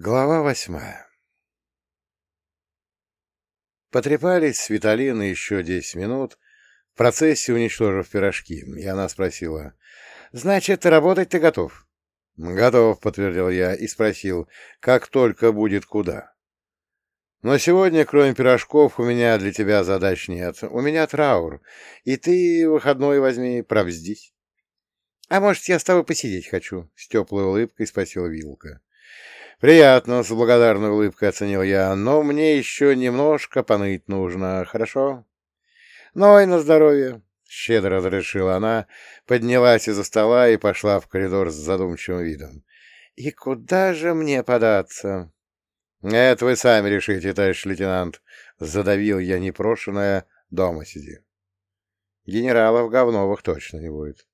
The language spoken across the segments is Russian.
Глава восьмая Потрепались с Виталиной еще десять минут, в процессе уничтожив пирожки, и она спросила, «Значит, работать ты готов?» «Готов», — подтвердил я и спросил, «как только будет куда?» «Но сегодня, кроме пирожков, у меня для тебя задач нет. У меня траур, и ты выходной возьми, пробздись». «А может, я с тобой посидеть хочу?» — с теплой улыбкой спросила Вилка. «Приятно», — с благодарной улыбкой оценил я, — «но мне еще немножко поныть нужно, хорошо?» «Ну и на здоровье», — щедро разрешила она, поднялась из-за стола и пошла в коридор с задумчивым видом. «И куда же мне податься?» «Это вы сами решите, товарищ лейтенант», — задавил я непрошенное «дома сиди». «Генералов Говновых точно не будет».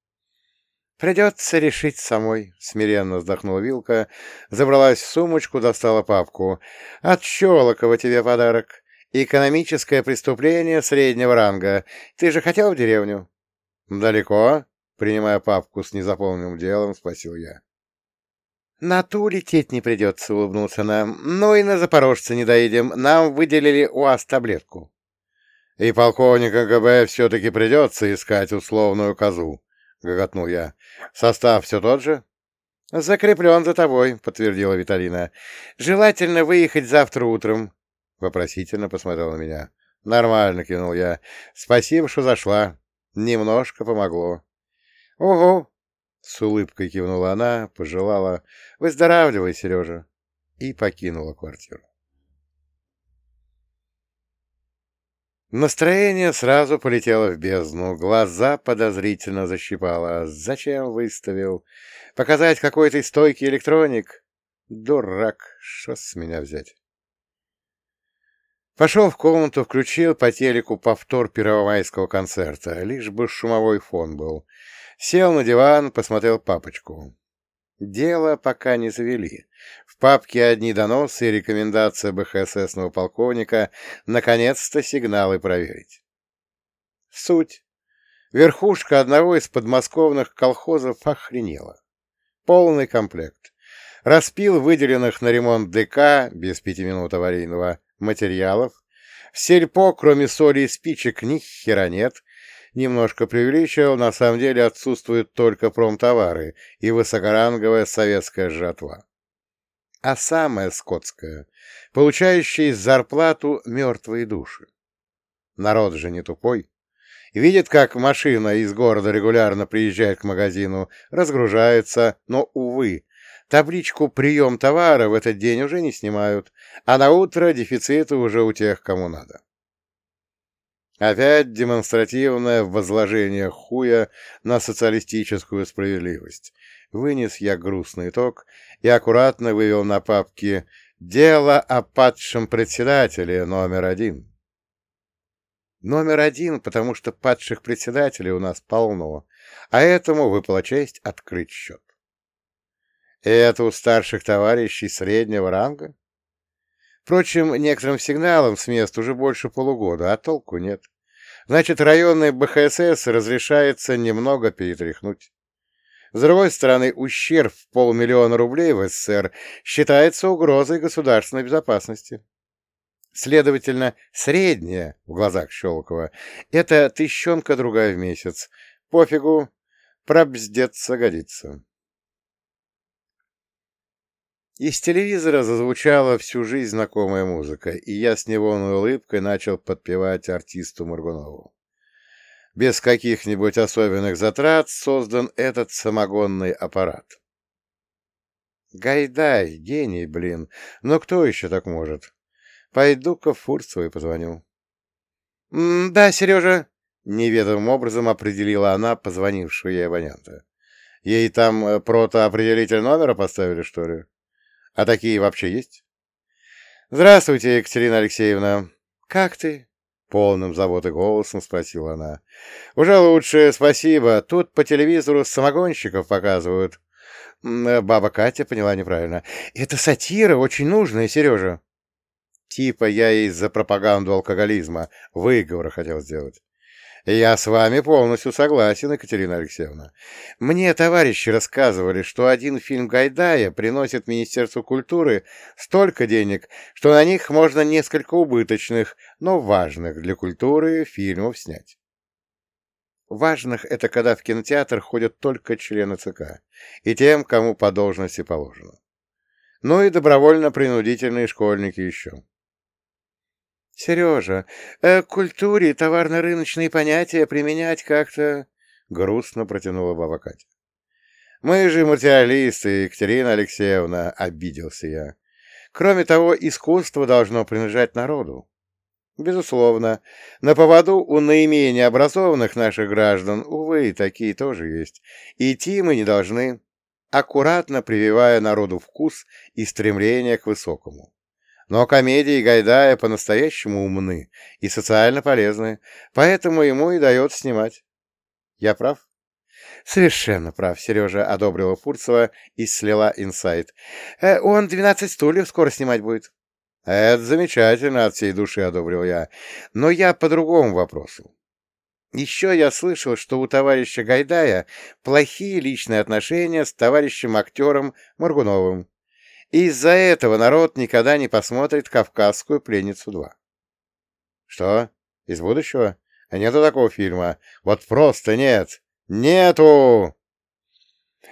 «Придется решить самой», — смиренно вздохнула Вилка, забралась в сумочку, достала папку. «От Щелокова тебе подарок. Экономическое преступление среднего ранга. Ты же хотел в деревню?» «Далеко?» — принимая папку с незаполненным делом, спросил я. «На ту лететь не придется», — улыбнулся она. «Ну и на Запорожце не доедем. Нам выделили УАЗ-таблетку». «И полковника ГБ все-таки придется искать условную козу», — гоготнул я. «Состав все тот же?» «Закреплен за тобой», — подтвердила Виталина. «Желательно выехать завтра утром», — вопросительно посмотрел на меня. «Нормально», — кинул я. «Спасибо, что зашла. Немножко помогло». «Угу», — с улыбкой кивнула она, пожелала. «Выздоравливай, Сережа», и покинула квартиру. Настроение сразу полетело в бездну, глаза подозрительно защипало. Зачем выставил? Показать какой-то стойкий электроник? Дурак, что с меня взять? Пошел в комнату, включил по телеку повтор первомайского концерта, лишь бы шумовой фон был. Сел на диван, посмотрел папочку. Дело пока не завели. В папке одни доносы и рекомендация БХССного полковника наконец-то сигналы проверить. Суть. Верхушка одного из подмосковных колхозов охренела. Полный комплект. Распил выделенных на ремонт ДК, без пяти минут аварийного, материалов. В сельпо, кроме соли и спичек, ни хера нет, немножко преувеличил, на самом деле отсутствуют только промтовары и высокоранговая советская жатва. А самое скотское — получающие зарплату мертвые души. Народ же не тупой. Видит, как машина из города регулярно приезжает к магазину, разгружается, но, увы, табличку «Прием товара» в этот день уже не снимают, а на утро дефициты уже у тех, кому надо. Опять демонстративное возложение хуя на социалистическую справедливость. Вынес я грустный итог и аккуратно вывел на папке «Дело о падшем председателе номер один». Номер один, потому что падших председателей у нас полно, а этому выпала честь открыть счет. И это у старших товарищей среднего ранга? Впрочем, некоторым сигналам с мест уже больше полугода, а толку нет. Значит, районный БХСС разрешается немного перетряхнуть. С другой стороны, ущерб в полмиллиона рублей в СССР считается угрозой государственной безопасности. Следовательно, средняя в глазах Щелокова — это тыщенка другая в месяц. Пофигу, пробздеться годится. Из телевизора зазвучала всю жизнь знакомая музыка, и я с невольной улыбкой начал подпевать артисту Моргунову. Без каких-нибудь особенных затрат создан этот самогонный аппарат. Гайдай, гений, блин, но кто еще так может? Пойду-ка Фурцевой позвоню. — Да, Сережа, — неведомым образом определила она позвонившего ей абонента. — Ей там э, протоопределитель номера поставили, что ли? А такие вообще есть? Здравствуйте, Екатерина Алексеевна. Как ты? Полным заботы голосом спросила она. Уже лучше, спасибо. Тут по телевизору самогонщиков показывают. Баба Катя поняла неправильно. Это сатира, очень нужная, Сережа. Типа я ей за пропаганду алкоголизма выговор хотел сделать. Я с вами полностью согласен, Екатерина Алексеевна. Мне товарищи рассказывали, что один фильм Гайдая приносит Министерству культуры столько денег, что на них можно несколько убыточных, но важных для культуры фильмов снять. Важных — это когда в кинотеатр ходят только члены ЦК и тем, кому по должности положено. Ну и добровольно-принудительные школьники еще. — Сережа, э, к культуре товарно-рыночные понятия применять как-то... — грустно протянула баба Катя. — Мы же материалисты, Екатерина Алексеевна, — обиделся я. Кроме того, искусство должно принадлежать народу. Безусловно, на поводу у наименее образованных наших граждан, увы, такие тоже есть. Идти мы не должны, аккуратно прививая народу вкус и стремление к высокому. Но комедии Гайдая по-настоящему умны и социально полезны, поэтому ему и дает снимать. Я прав? Совершенно прав, Сережа одобрила Фурцева и слила инсайт. Э, он «Двенадцать стульев» скоро снимать будет. Это замечательно, от всей души одобрил я. Но я по другому вопросу. Еще я слышал, что у товарища Гайдая плохие личные отношения с товарищем актером Моргуновым. Из-за этого народ никогда не посмотрит «Кавказскую пленницу 2». Что? Из будущего? А нету такого фильма. Вот просто нет. Нету!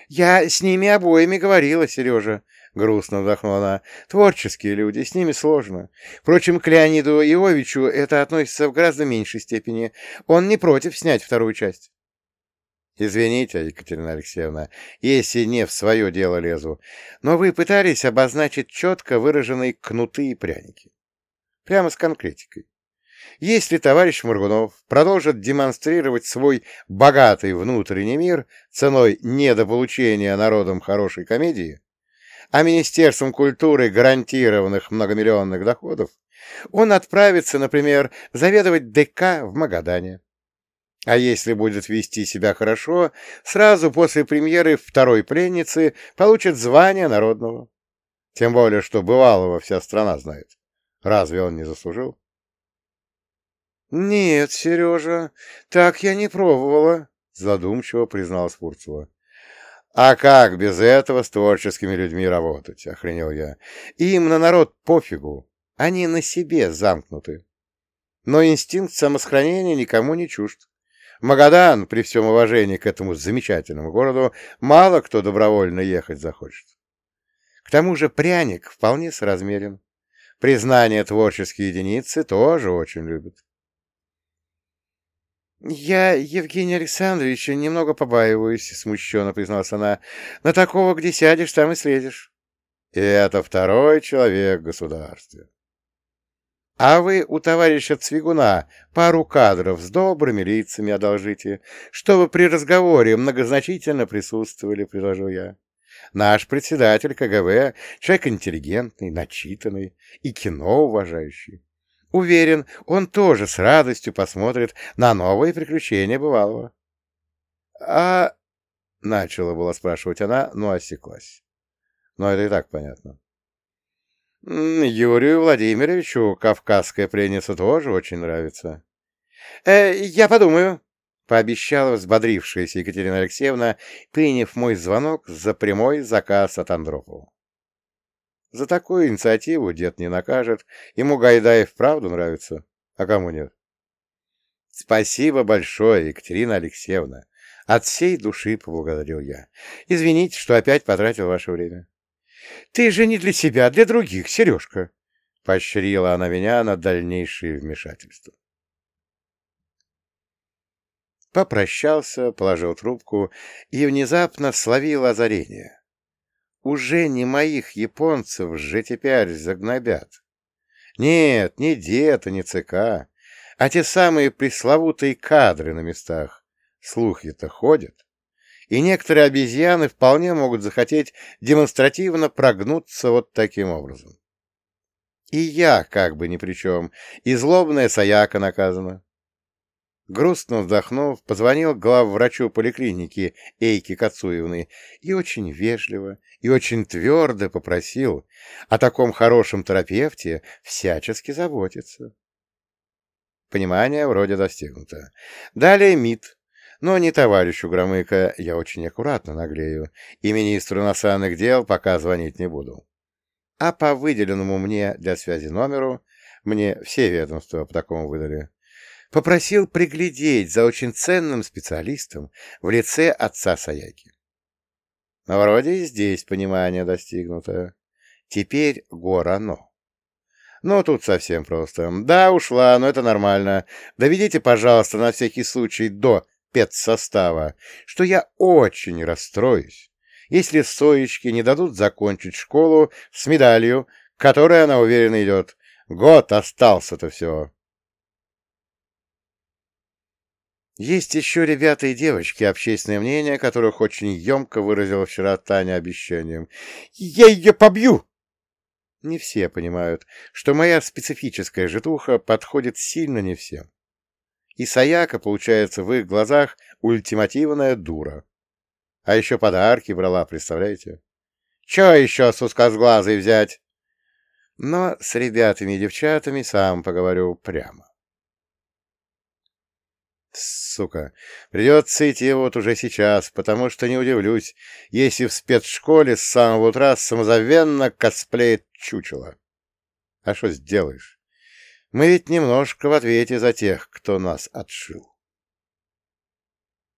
Я с ними обоими говорила, Сережа. Грустно вздохнула она. Творческие люди, с ними сложно. Впрочем, к Леониду Иовичу это относится в гораздо меньшей степени. Он не против снять вторую часть. Извините, Екатерина Алексеевна, если не в свое дело лезу, но вы пытались обозначить четко выраженные кнуты и пряники. Прямо с конкретикой. Если товарищ Моргунов продолжит демонстрировать свой богатый внутренний мир ценой недополучения народом хорошей комедии, а Министерством культуры гарантированных многомиллионных доходов, он отправится, например, заведовать ДК в Магадане. А если будет вести себя хорошо, сразу после премьеры второй пленницы получит звание народного. Тем более, что бывалого вся страна знает. Разве он не заслужил? «Нет, Сережа, так я не пробовала», — задумчиво призналась Фурцева. «А как без этого с творческими людьми работать?» — охренел я. «Им на народ пофигу, они на себе замкнуты. Но инстинкт самосохранения никому не чужд. Магадан, при всем уважении к этому замечательному городу, мало кто добровольно ехать захочет. К тому же пряник вполне соразмерен. Признание творческие единицы тоже очень любят. «Я Евгения Александровича немного побаиваюсь», — смущенно призналась она. «На такого, где сядешь, там и следишь». «И это второй человек в государстве». А вы у товарища Цвигуна пару кадров с добрыми лицами одолжите, чтобы при разговоре многозначительно присутствовали, предложил я. Наш председатель КГВ — человек интеллигентный, начитанный и кино уважающий. Уверен, он тоже с радостью посмотрит на новые приключения бывалого. — А... — начала было спрашивать она, но осеклась. Но это и так понятно. Юрию Владимировичу кавказская пленница тоже очень нравится. Э, я подумаю, пообещала взбодрившаяся Екатерина Алексеевна, приняв мой звонок за прямой заказ от Андропова. За такую инициативу дед не накажет, ему Гайдаев правду нравится, а кому нет. Спасибо большое, Екатерина Алексеевна. От всей души поблагодарил я. Извините, что опять потратил ваше время. Ты же не для себя, а для других, Сережка. Поощрила она меня на дальнейшее вмешательство. Попрощался, положил трубку и внезапно словил озарение. Уже не моих японцев же теперь загнобят. Нет, не дед, не ЦК, а те самые пресловутые кадры на местах. Слухи-то ходят и некоторые обезьяны вполне могут захотеть демонстративно прогнуться вот таким образом. И я как бы ни при чем, и злобная Саяка наказана. Грустно вздохнув, позвонил главврачу поликлиники Эйки Кацуевны и очень вежливо и очень твердо попросил о таком хорошем терапевте всячески заботиться. Понимание вроде достигнуто. Далее МИД. Но не товарищу Громыко, я очень аккуратно наглею, и министру иностранных дел пока звонить не буду. А по выделенному мне для связи номеру, мне все ведомства по такому выдали, попросил приглядеть за очень ценным специалистом в лице отца Саяки. Вроде и здесь понимание достигнуто. Теперь Горано. Ну, тут совсем просто. Да, ушла, но это нормально. Доведите, пожалуйста, на всякий случай до педсостава, что я очень расстроюсь, если Соечке не дадут закончить школу с медалью, которой она уверенно идет. Год остался-то всего. Есть еще ребята и девочки, общественное мнение, которых очень емко выразила вчера Таня обещанием. «Я ее побью!» Не все понимают, что моя специфическая житуха подходит сильно не всем. И Саяка, получается, в их глазах ультимативная дура. А еще подарки брала, представляете? Че еще с узкосглазой взять? Но с ребятами и девчатами сам поговорю прямо. Сука, придется идти вот уже сейчас, потому что не удивлюсь, если в спецшколе с самого утра самозабвенно косплеит чучело. А что сделаешь? Мы ведь немножко в ответе за тех, кто нас отшил.